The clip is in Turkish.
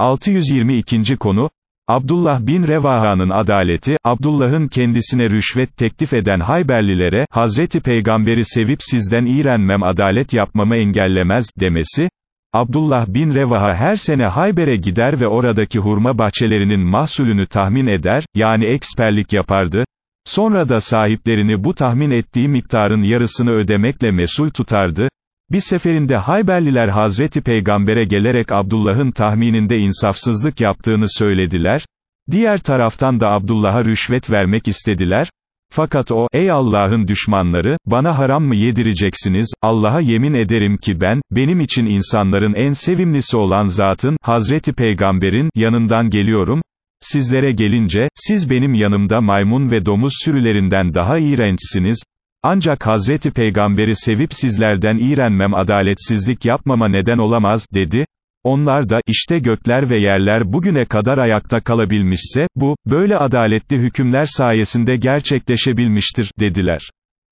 622. konu, Abdullah bin Revaha'nın adaleti, Abdullah'ın kendisine rüşvet teklif eden Hayberlilere, Hazreti Peygamberi sevip sizden iğrenmem adalet yapmamı engellemez, demesi, Abdullah bin Revaha her sene Hayber'e gider ve oradaki hurma bahçelerinin mahsulünü tahmin eder, yani eksperlik yapardı, sonra da sahiplerini bu tahmin ettiği miktarın yarısını ödemekle mesul tutardı, bir seferinde Hayberliler Hazreti Peygamber'e gelerek Abdullah'ın tahmininde insafsızlık yaptığını söylediler, diğer taraftan da Abdullah'a rüşvet vermek istediler, fakat o, ey Allah'ın düşmanları, bana haram mı yedireceksiniz, Allah'a yemin ederim ki ben, benim için insanların en sevimlisi olan zatın, Hazreti Peygamber'in, yanından geliyorum, sizlere gelince, siz benim yanımda maymun ve domuz sürülerinden daha iğrençsiniz, ancak Hazreti Peygamberi sevip sizlerden iğrenmem adaletsizlik yapmama neden olamaz, dedi. Onlar da, işte gökler ve yerler bugüne kadar ayakta kalabilmişse, bu, böyle adaletli hükümler sayesinde gerçekleşebilmiştir, dediler.